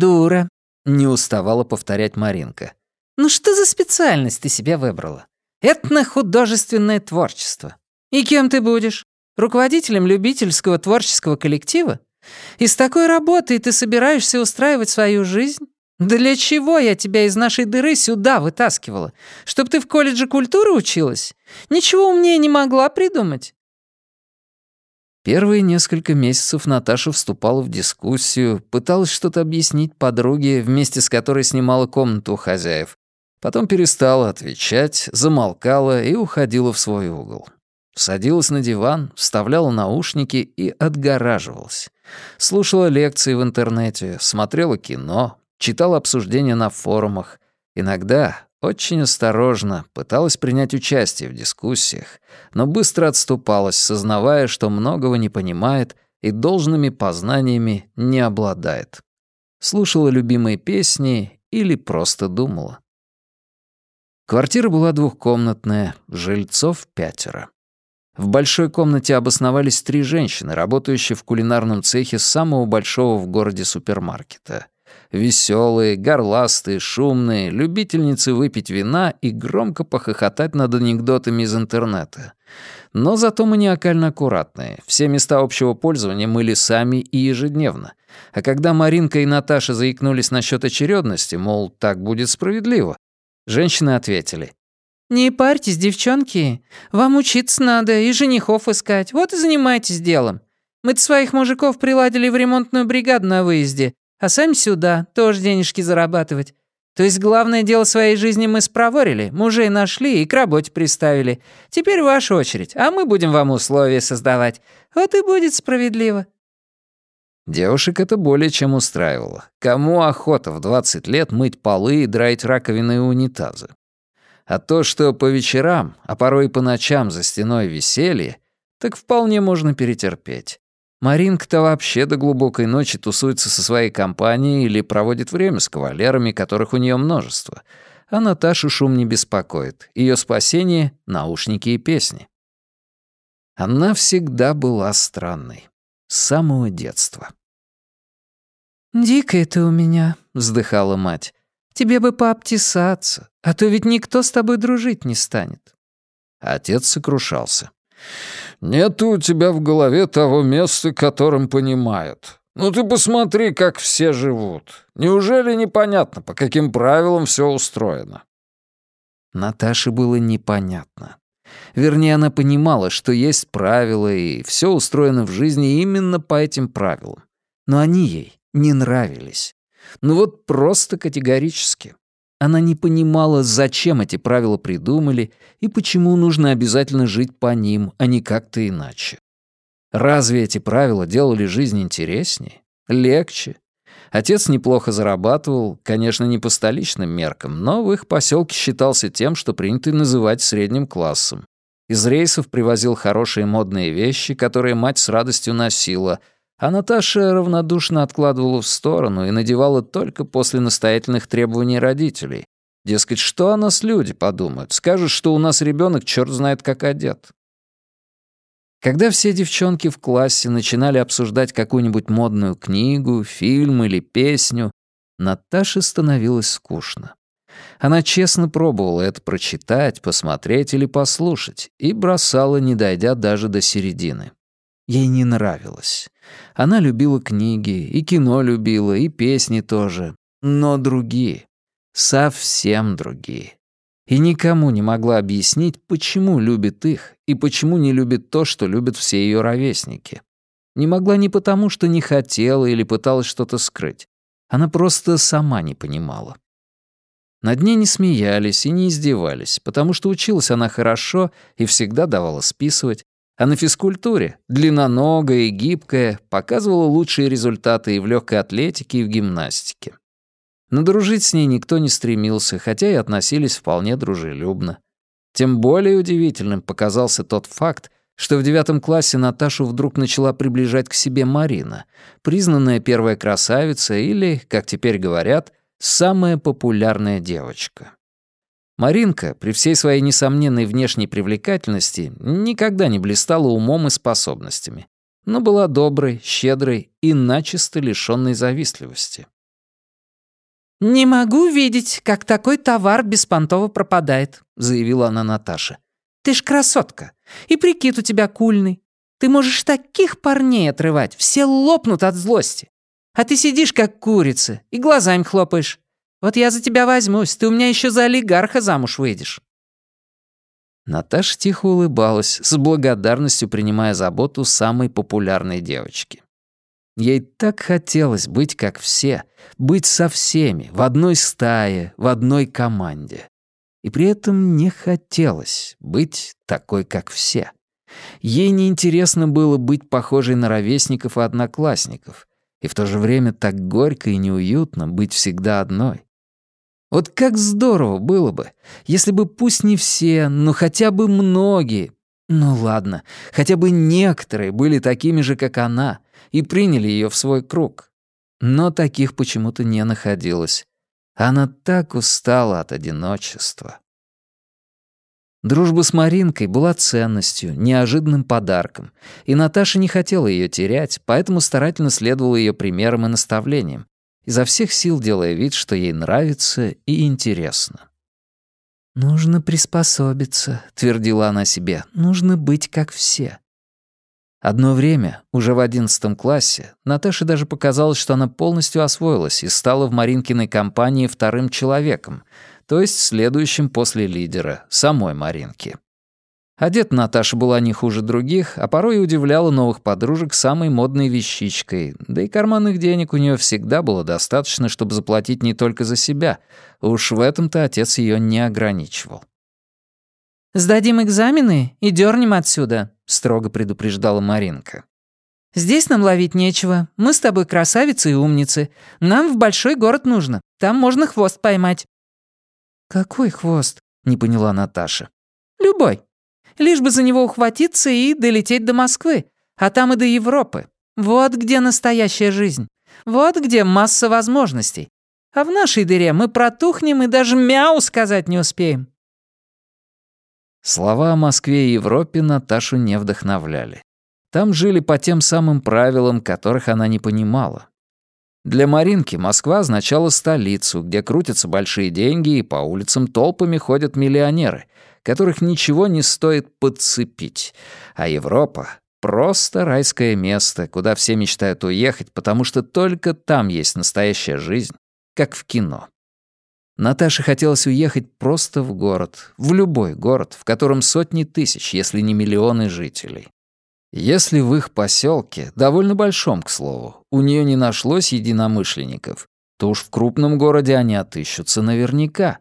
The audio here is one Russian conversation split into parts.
дура», — не уставала повторять Маринка. «Ну что за специальность ты себе выбрала? Этно-художественное творчество. И кем ты будешь? Руководителем любительского творческого коллектива? И с такой работой ты собираешься устраивать свою жизнь? Для чего я тебя из нашей дыры сюда вытаскивала? Чтоб ты в колледже культуры училась? Ничего умнее не могла придумать. Первые несколько месяцев Наташа вступала в дискуссию, пыталась что-то объяснить подруге, вместе с которой снимала комнату у хозяев. Потом перестала отвечать, замолкала и уходила в свой угол. Садилась на диван, вставляла наушники и отгораживалась. Слушала лекции в интернете, смотрела кино, читала обсуждения на форумах. Иногда, очень осторожно, пыталась принять участие в дискуссиях, но быстро отступалась, сознавая, что многого не понимает и должными познаниями не обладает. Слушала любимые песни или просто думала. Квартира была двухкомнатная, жильцов пятеро. В большой комнате обосновались три женщины, работающие в кулинарном цехе самого большого в городе супермаркета. Веселые, горластые, шумные, любительницы выпить вина и громко похохотать над анекдотами из интернета. Но зато маниакально аккуратные. Все места общего пользования мыли сами и ежедневно. А когда Маринка и Наташа заикнулись насчет очередности, мол, так будет справедливо, женщины ответили. «Не парьтесь, девчонки. Вам учиться надо и женихов искать. Вот и занимайтесь делом. Мы-то своих мужиков приладили в ремонтную бригаду на выезде, а сами сюда, тоже денежки зарабатывать. То есть главное дело своей жизни мы спроворили, мужей нашли и к работе приставили. Теперь ваша очередь, а мы будем вам условия создавать. Вот и будет справедливо». Девушек это более чем устраивало. Кому охота в 20 лет мыть полы и драить раковины и унитазы? А то, что по вечерам, а порой и по ночам за стеной веселье, так вполне можно перетерпеть. Маринка-то вообще до глубокой ночи тусуется со своей компанией или проводит время с кавалерами, которых у нее множество. А Наташу шум не беспокоит. Ее спасение — наушники и песни. Она всегда была странной. С самого детства. «Дикая ты у меня», — вздыхала мать. Тебе бы пообтесаться, а то ведь никто с тобой дружить не станет». Отец сокрушался. «Нет у тебя в голове того места, которым понимают. Ну ты посмотри, как все живут. Неужели непонятно, по каким правилам все устроено?» Наташе было непонятно. Вернее, она понимала, что есть правила, и все устроено в жизни именно по этим правилам. Но они ей не нравились. Ну вот просто категорически. Она не понимала, зачем эти правила придумали и почему нужно обязательно жить по ним, а не как-то иначе. Разве эти правила делали жизнь интереснее? Легче? Отец неплохо зарабатывал, конечно, не по столичным меркам, но в их поселке считался тем, что принято называть средним классом. Из рейсов привозил хорошие модные вещи, которые мать с радостью носила — а Наташа равнодушно откладывала в сторону и надевала только после настоятельных требований родителей. Дескать, что о нас люди подумают? Скажут, что у нас ребенок черт знает как одет. Когда все девчонки в классе начинали обсуждать какую-нибудь модную книгу, фильм или песню, Наташе становилось скучно. Она честно пробовала это прочитать, посмотреть или послушать и бросала, не дойдя даже до середины. Ей не нравилось. Она любила книги, и кино любила, и песни тоже. Но другие. Совсем другие. И никому не могла объяснить, почему любит их и почему не любит то, что любят все ее ровесники. Не могла не потому, что не хотела или пыталась что-то скрыть. Она просто сама не понимала. Над ней не смеялись и не издевались, потому что училась она хорошо и всегда давала списывать, а на физкультуре, длинноногая и гибкая, показывала лучшие результаты и в легкой атлетике, и в гимнастике. Но дружить с ней никто не стремился, хотя и относились вполне дружелюбно. Тем более удивительным показался тот факт, что в девятом классе Наташу вдруг начала приближать к себе Марина, признанная первая красавица или, как теперь говорят, самая популярная девочка. Маринка, при всей своей несомненной внешней привлекательности, никогда не блистала умом и способностями, но была доброй, щедрой и начисто лишённой завистливости. «Не могу видеть, как такой товар беспонтово пропадает», — заявила она Наташе. «Ты ж красотка, и прикид у тебя кульный. Ты можешь таких парней отрывать, все лопнут от злости. А ты сидишь как курица и глазами хлопаешь. Вот я за тебя возьмусь, ты у меня еще за олигарха замуж выйдешь». Наташа тихо улыбалась, с благодарностью принимая заботу самой популярной девочки. Ей так хотелось быть как все, быть со всеми, в одной стае, в одной команде. И при этом не хотелось быть такой, как все. Ей неинтересно было быть похожей на ровесников и одноклассников, и в то же время так горько и неуютно быть всегда одной. Вот как здорово было бы, если бы пусть не все, но хотя бы многие, ну ладно, хотя бы некоторые были такими же, как она, и приняли ее в свой круг. Но таких почему-то не находилось. Она так устала от одиночества. Дружба с Маринкой была ценностью, неожиданным подарком, и Наташа не хотела ее терять, поэтому старательно следовала ее примерам и наставлениям, изо всех сил делая вид, что ей нравится и интересно. «Нужно приспособиться», — твердила она себе, — «нужно быть как все». Одно время, уже в одиннадцатом классе, Наташе даже показалось, что она полностью освоилась и стала в Маринкиной компании вторым человеком — то есть следующим после лидера, самой Маринки. Одет Наташа была не хуже других, а порой и удивляла новых подружек самой модной вещичкой, да и карманных денег у нее всегда было достаточно, чтобы заплатить не только за себя. Уж в этом-то отец ее не ограничивал. «Сдадим экзамены и дернем отсюда», — строго предупреждала Маринка. «Здесь нам ловить нечего. Мы с тобой красавицы и умницы. Нам в большой город нужно. Там можно хвост поймать». «Какой хвост?» — не поняла Наташа. «Любой. Лишь бы за него ухватиться и долететь до Москвы, а там и до Европы. Вот где настоящая жизнь. Вот где масса возможностей. А в нашей дыре мы протухнем и даже мяу сказать не успеем». Слова о Москве и Европе Наташу не вдохновляли. Там жили по тем самым правилам, которых она не понимала. Для Маринки Москва означала столицу, где крутятся большие деньги и по улицам толпами ходят миллионеры, которых ничего не стоит подцепить. А Европа — просто райское место, куда все мечтают уехать, потому что только там есть настоящая жизнь, как в кино. Наташе хотелось уехать просто в город, в любой город, в котором сотни тысяч, если не миллионы жителей. Если в их поселке, довольно большом, к слову, у нее не нашлось единомышленников, то уж в крупном городе они отыщутся наверняка.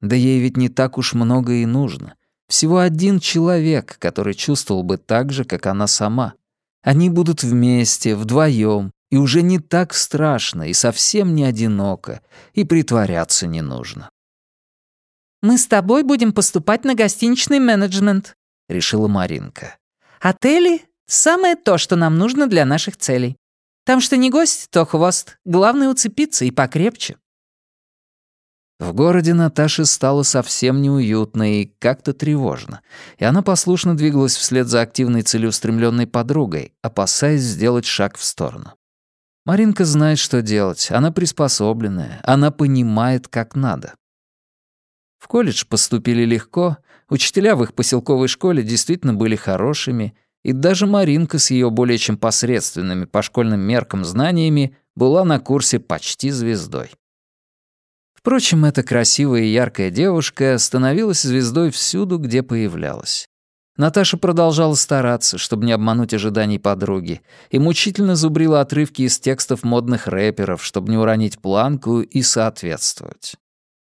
Да ей ведь не так уж много и нужно. Всего один человек, который чувствовал бы так же, как она сама. Они будут вместе, вдвоем, и уже не так страшно, и совсем не одиноко, и притворяться не нужно. «Мы с тобой будем поступать на гостиничный менеджмент», — решила Маринка. Отели — самое то, что нам нужно для наших целей. Там что не гость, то хвост. Главное уцепиться и покрепче. В городе Наташе стало совсем неуютно и как-то тревожно, и она послушно двигалась вслед за активной целеустремленной подругой, опасаясь сделать шаг в сторону. Маринка знает, что делать, она приспособленная, она понимает, как надо. В колледж поступили легко, Учителя в их поселковой школе действительно были хорошими, и даже Маринка с ее более чем посредственными по школьным меркам знаниями была на курсе почти звездой. Впрочем, эта красивая и яркая девушка становилась звездой всюду, где появлялась. Наташа продолжала стараться, чтобы не обмануть ожиданий подруги, и мучительно зубрила отрывки из текстов модных рэперов, чтобы не уронить планку и соответствовать.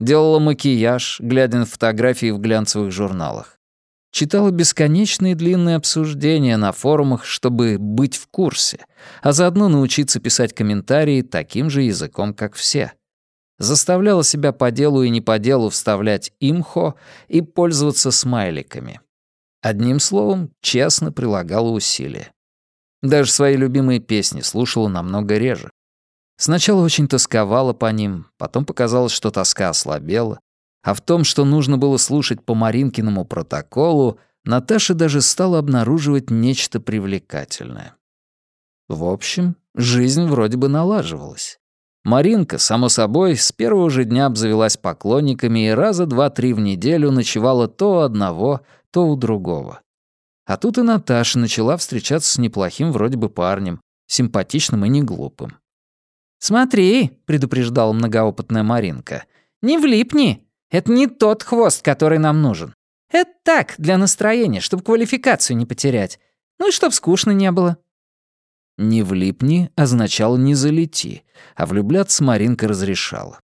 Делала макияж, глядя на фотографии в глянцевых журналах. Читала бесконечные длинные обсуждения на форумах, чтобы быть в курсе, а заодно научиться писать комментарии таким же языком, как все. Заставляла себя по делу и не по делу вставлять имхо и пользоваться смайликами. Одним словом, честно прилагала усилия. Даже свои любимые песни слушала намного реже. Сначала очень тосковала по ним, потом показалось, что тоска ослабела, а в том, что нужно было слушать по Маринкиному протоколу, Наташа даже стала обнаруживать нечто привлекательное. В общем, жизнь вроде бы налаживалась. Маринка, само собой, с первого же дня обзавелась поклонниками и раза два-три в неделю ночевала то у одного, то у другого. А тут и Наташа начала встречаться с неплохим вроде бы парнем, симпатичным и не глупым. «Смотри», — предупреждала многоопытная Маринка, — «не влипни. Это не тот хвост, который нам нужен. Это так, для настроения, чтобы квалификацию не потерять. Ну и чтоб скучно не было». «Не влипни» означало «не залети», а влюбляться Маринка разрешала.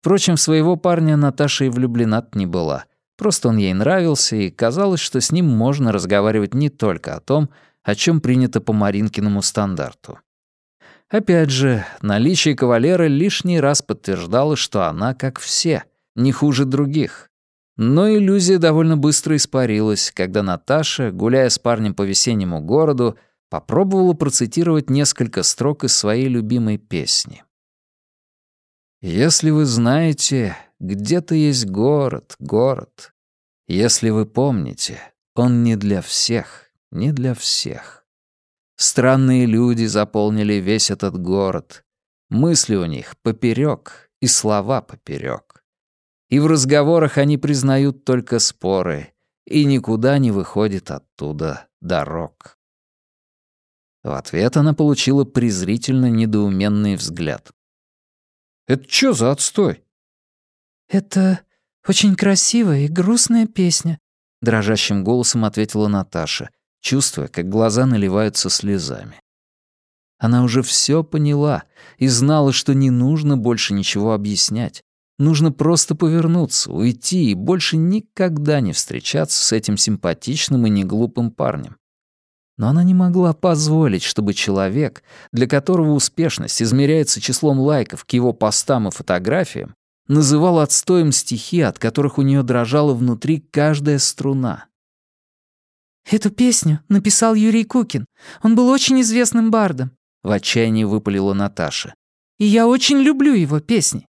Впрочем, своего парня Наташа и влюблена не была. Просто он ей нравился, и казалось, что с ним можно разговаривать не только о том, о чем принято по Маринкиному стандарту. Опять же, наличие кавалера лишний раз подтверждало, что она, как все, не хуже других. Но иллюзия довольно быстро испарилась, когда Наташа, гуляя с парнем по весеннему городу, попробовала процитировать несколько строк из своей любимой песни. «Если вы знаете, где-то есть город, город. Если вы помните, он не для всех, не для всех. Странные люди заполнили весь этот город. Мысли у них поперек и слова поперек. И в разговорах они признают только споры, и никуда не выходит оттуда дорог. В ответ она получила презрительно недоуменный взгляд. «Это что за отстой?» «Это очень красивая и грустная песня», — дрожащим голосом ответила Наташа, чувствуя, как глаза наливаются слезами. Она уже все поняла и знала, что не нужно больше ничего объяснять. Нужно просто повернуться, уйти и больше никогда не встречаться с этим симпатичным и неглупым парнем. Но она не могла позволить, чтобы человек, для которого успешность измеряется числом лайков к его постам и фотографиям, называл отстоем стихи, от которых у нее дрожала внутри каждая струна. «Эту песню написал Юрий Кукин. Он был очень известным бардом», — в отчаянии выпалила Наташа. «И я очень люблю его песни.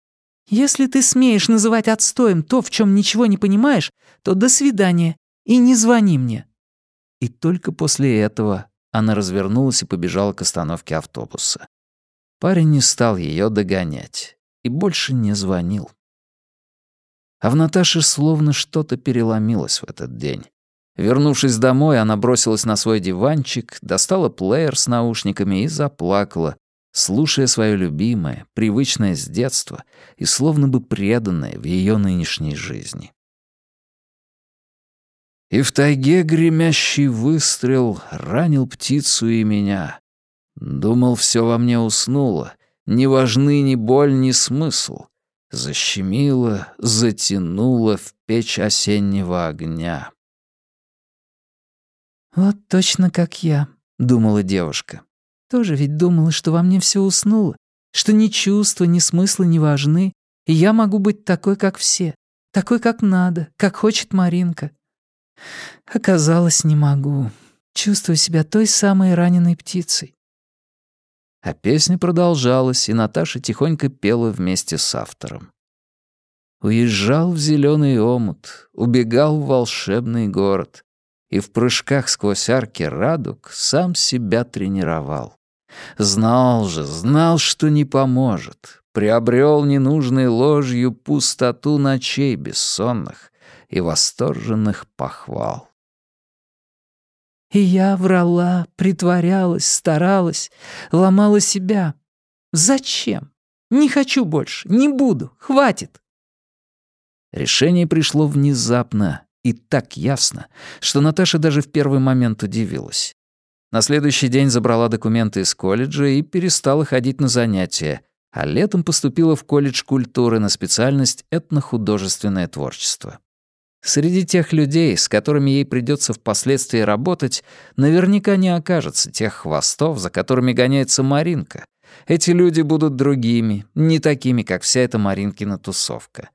Если ты смеешь называть отстоем то, в чем ничего не понимаешь, то до свидания и не звони мне». И только после этого она развернулась и побежала к остановке автобуса. Парень не стал ее догонять и больше не звонил. А в Наташе словно что-то переломилось в этот день. Вернувшись домой, она бросилась на свой диванчик, достала плеер с наушниками и заплакала, слушая свое любимое, привычное с детства и словно бы преданное в ее нынешней жизни. И в тайге гремящий выстрел ранил птицу и меня. Думал, все во мне уснуло, не важны ни боль, ни смысл. Защемило, затянуло в печь осеннего огня. «Вот точно как я», — думала девушка. «Тоже ведь думала, что во мне все уснуло, что ни чувства, ни смысла не важны, и я могу быть такой, как все, такой, как надо, как хочет Маринка. Оказалось, не могу. Чувствую себя той самой раненой птицей. А песня продолжалась, и Наташа тихонько пела вместе с автором. Уезжал в зеленый омут, убегал в волшебный город и в прыжках сквозь арки радуг сам себя тренировал. Знал же, знал, что не поможет, приобрел ненужной ложью пустоту ночей бессонных, и восторженных похвал. И я врала, притворялась, старалась, ломала себя. Зачем? Не хочу больше, не буду, хватит. Решение пришло внезапно и так ясно, что Наташа даже в первый момент удивилась. На следующий день забрала документы из колледжа и перестала ходить на занятия, а летом поступила в колледж культуры на специальность этнохудожественное творчество. Среди тех людей, с которыми ей придется впоследствии работать, наверняка не окажется тех хвостов, за которыми гоняется Маринка. Эти люди будут другими, не такими, как вся эта Маринкина тусовка.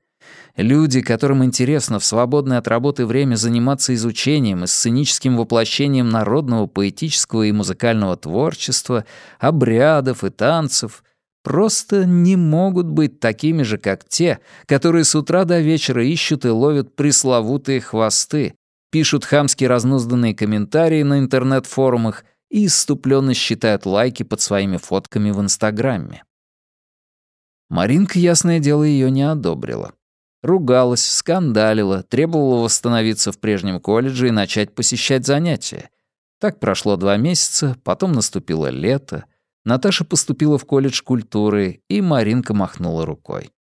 Люди, которым интересно в свободное от работы время заниматься изучением и сценическим воплощением народного поэтического и музыкального творчества, обрядов и танцев, просто не могут быть такими же, как те, которые с утра до вечера ищут и ловят пресловутые хвосты, пишут хамски разнузданные комментарии на интернет-форумах и иступленно считают лайки под своими фотками в Инстаграме. Маринка, ясное дело, ее не одобрила. Ругалась, скандалила, требовала восстановиться в прежнем колледже и начать посещать занятия. Так прошло два месяца, потом наступило лето, Наташа поступила в колледж культуры, и Маринка махнула рукой.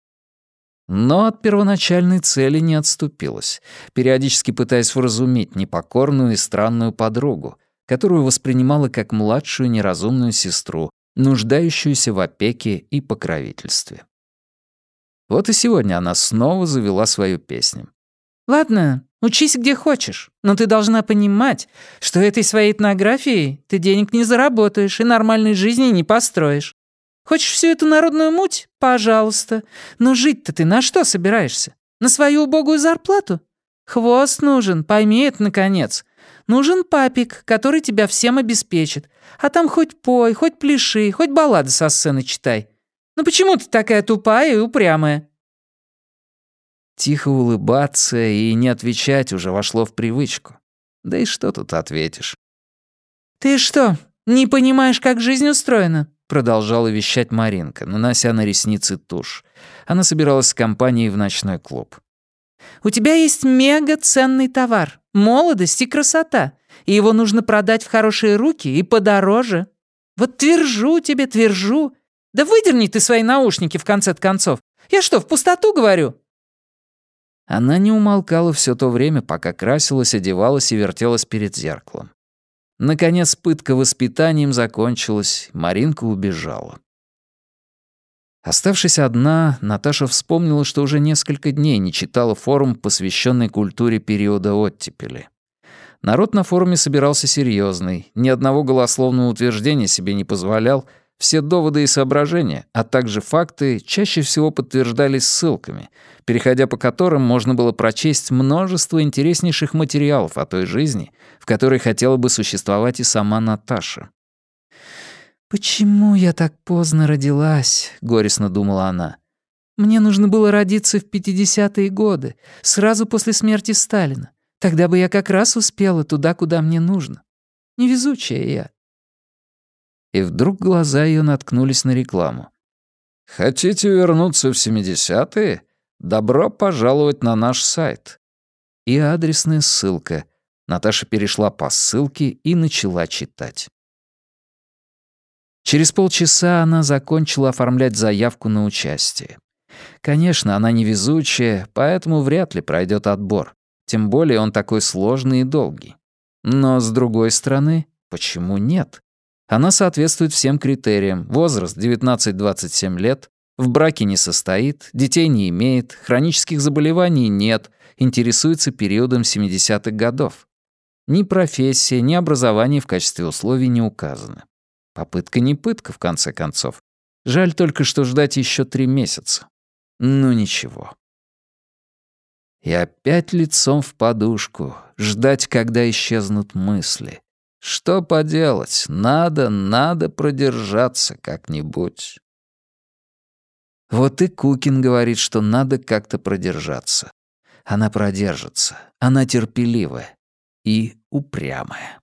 Но от первоначальной цели не отступилась, периодически пытаясь вразумить непокорную и странную подругу, которую воспринимала как младшую неразумную сестру, нуждающуюся в опеке и покровительстве. Вот и сегодня она снова завела свою песню. «Ладно, учись где хочешь, но ты должна понимать, что этой своей этнографией ты денег не заработаешь и нормальной жизни не построишь. Хочешь всю эту народную муть? Пожалуйста. Но жить-то ты на что собираешься? На свою убогую зарплату? Хвост нужен, пойми это, наконец. Нужен папик, который тебя всем обеспечит. А там хоть пой, хоть пляши, хоть баллады со сцены читай. Ну почему ты такая тупая и упрямая?» Тихо улыбаться и не отвечать уже вошло в привычку. Да и что тут ответишь? «Ты что, не понимаешь, как жизнь устроена?» Продолжала вещать Маринка, нанося на ресницы тушь. Она собиралась с компанией в ночной клуб. «У тебя есть мега ценный товар — молодость и красота, и его нужно продать в хорошие руки и подороже. Вот твержу тебе, твержу. Да выдерни ты свои наушники в конце концов. Я что, в пустоту говорю?» Она не умолкала все то время, пока красилась, одевалась и вертелась перед зеркалом. Наконец, пытка воспитанием закончилась, Маринка убежала. Оставшись одна, Наташа вспомнила, что уже несколько дней не читала форум, посвященный культуре периода оттепели. Народ на форуме собирался серьезный, ни одного голословного утверждения себе не позволял, все доводы и соображения, а также факты чаще всего подтверждались ссылками, переходя по которым можно было прочесть множество интереснейших материалов о той жизни, в которой хотела бы существовать и сама Наташа. «Почему я так поздно родилась?» — горестно думала она. «Мне нужно было родиться в 50-е годы, сразу после смерти Сталина. Тогда бы я как раз успела туда, куда мне нужно. Невезучая я и вдруг глаза ее наткнулись на рекламу. «Хотите вернуться в 70-е? Добро пожаловать на наш сайт». И адресная ссылка. Наташа перешла по ссылке и начала читать. Через полчаса она закончила оформлять заявку на участие. Конечно, она невезучая, поэтому вряд ли пройдет отбор. Тем более он такой сложный и долгий. Но, с другой стороны, почему нет? Она соответствует всем критериям. Возраст 19-27 лет, в браке не состоит, детей не имеет, хронических заболеваний нет, интересуется периодом 70-х годов. Ни профессия, ни образование в качестве условий не указаны. Попытка не пытка, в конце концов. Жаль только, что ждать еще три месяца. Ну ничего. И опять лицом в подушку, ждать, когда исчезнут мысли. Что поделать, надо, надо продержаться как-нибудь. Вот и Кукин говорит, что надо как-то продержаться. Она продержится, она терпеливая и упрямая.